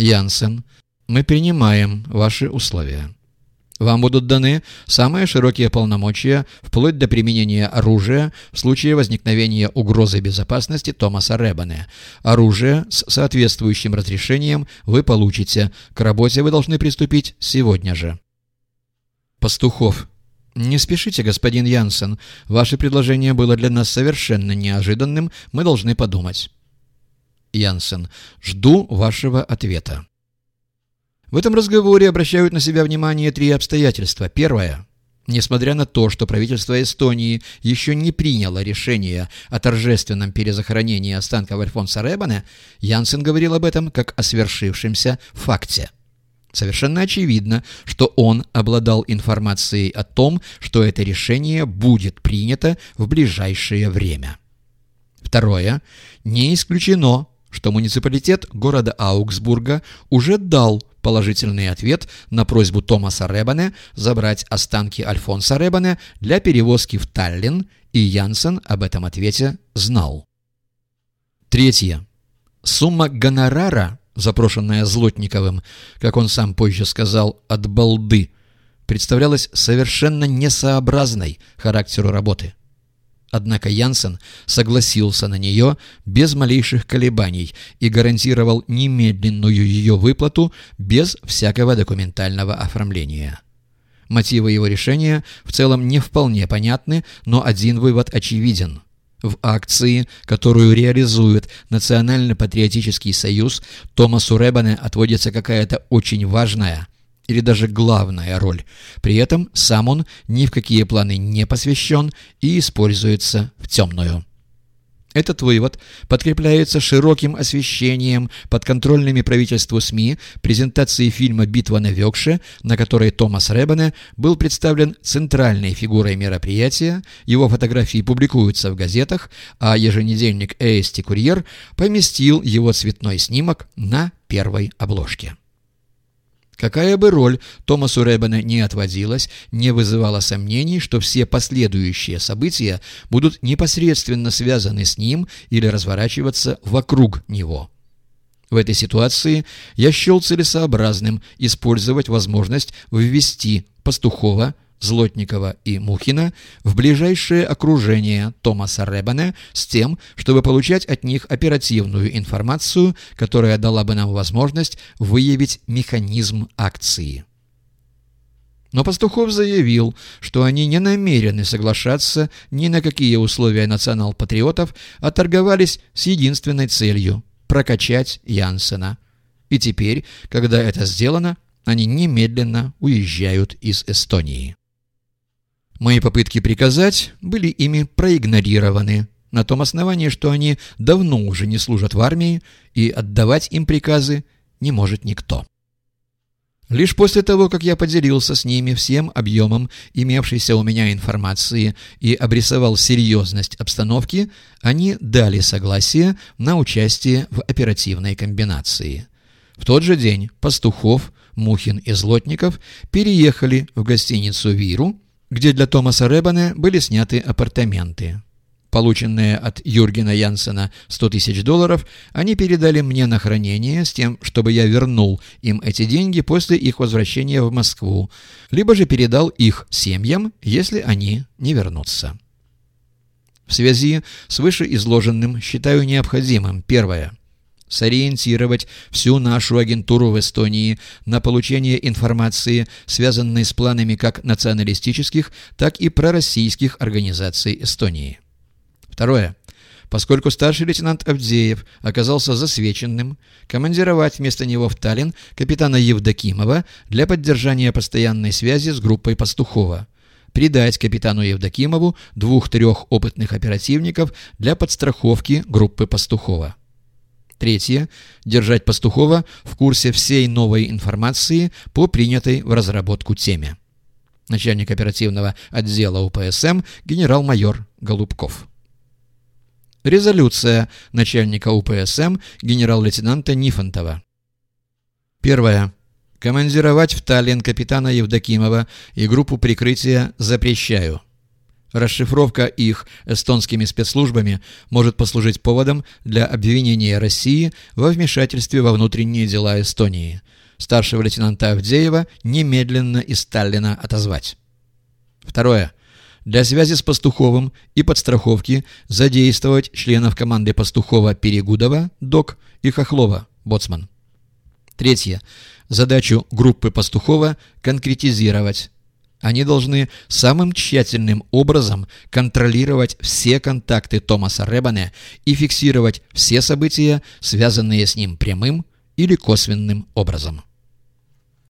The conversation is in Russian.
Янсен, мы принимаем ваши условия. Вам будут даны самые широкие полномочия, вплоть до применения оружия в случае возникновения угрозы безопасности Томаса Рэббана. Оружие с соответствующим разрешением вы получите. К работе вы должны приступить сегодня же. Пастухов. «Не спешите, господин Янсен. Ваше предложение было для нас совершенно неожиданным. Мы должны подумать». Янсен. «Жду вашего ответа». В этом разговоре обращают на себя внимание три обстоятельства. Первое. Несмотря на то, что правительство Эстонии еще не приняло решение о торжественном перезахоронении останков Альфонса Ребана, Янсен говорил об этом как о свершившемся факте. Совершенно очевидно, что он обладал информацией о том, что это решение будет принято в ближайшее время. Второе. Не исключено, что муниципалитет города Аугсбурга уже дал положительный ответ на просьбу Томаса Ребане забрать останки Альфонса Ребане для перевозки в Таллин, и Янсен об этом ответе знал. Третье. Сумма гонорара, запрошенная Злотниковым, как он сам позже сказал, от балды, представлялась совершенно несообразной характеру работы. Однако Янсен согласился на нее без малейших колебаний и гарантировал немедленную ее выплату без всякого документального оформления. Мотивы его решения в целом не вполне понятны, но один вывод очевиден. В акции, которую реализует Национально-патриотический союз, Томасу Ребане отводится какая-то очень важная – или даже главная роль. При этом сам он ни в какие планы не посвящен и используется в темную. Этот вывод подкрепляется широким освещением подконтрольными правительству СМИ презентации фильма «Битва на Векше», на которой Томас Ребане был представлен центральной фигурой мероприятия, его фотографии публикуются в газетах, а еженедельник «Эсти Курьер» поместил его цветной снимок на первой обложке. Какая бы роль Томасу Рэббена не отводилась, не вызывало сомнений, что все последующие события будут непосредственно связаны с ним или разворачиваться вокруг него. В этой ситуации я счел целесообразным использовать возможность ввести Пастухова Злотникова и Мухина в ближайшее окружение Томаса Ребана с тем, чтобы получать от них оперативную информацию, которая дала бы нам возможность выявить механизм акции. Но Пастухов заявил, что они не намерены соглашаться ни на какие условия национал-патриотов, а торговались с единственной целью – прокачать Янсена. И теперь, когда это сделано, они немедленно уезжают из Эстонии. Мои попытки приказать были ими проигнорированы на том основании, что они давно уже не служат в армии, и отдавать им приказы не может никто. Лишь после того, как я поделился с ними всем объемом имевшейся у меня информации и обрисовал серьезность обстановки, они дали согласие на участие в оперативной комбинации. В тот же день Пастухов, Мухин и Злотников переехали в гостиницу «Виру», где для Томаса Рэббана были сняты апартаменты. Полученные от Юргена Янсена 100 тысяч долларов они передали мне на хранение с тем, чтобы я вернул им эти деньги после их возвращения в Москву, либо же передал их семьям, если они не вернутся. В связи с вышеизложенным считаю необходимым первое – сориентировать всю нашу агентуру в Эстонии на получение информации, связанной с планами как националистических, так и пророссийских организаций Эстонии. Второе. Поскольку старший лейтенант Авдеев оказался засвеченным, командировать вместо него в Таллин капитана Евдокимова для поддержания постоянной связи с группой Пастухова придать капитану Евдокимову двух-трех опытных оперативников для подстраховки группы Пастухова. Третье. Держать Пастухова в курсе всей новой информации по принятой в разработку теме. Начальник оперативного отдела УПСМ генерал-майор Голубков. Резолюция начальника УПСМ генерал-лейтенанта Нифонтова. Первое. Командировать в Таллин капитана Евдокимова и группу прикрытия запрещаю. Расшифровка их эстонскими спецслужбами может послужить поводом для обвинения России во вмешательстве во внутренние дела Эстонии. Старшего лейтенанта Авдеева немедленно из Сталина отозвать. Второе. Для связи с Пастуховым и подстраховки задействовать членов команды Пастухова Перегудова, ДОК, и Хохлова, Боцман. Третье. Задачу группы Пастухова конкретизировать. Они должны самым тщательным образом контролировать все контакты Томаса Ребане и фиксировать все события, связанные с ним прямым или косвенным образом.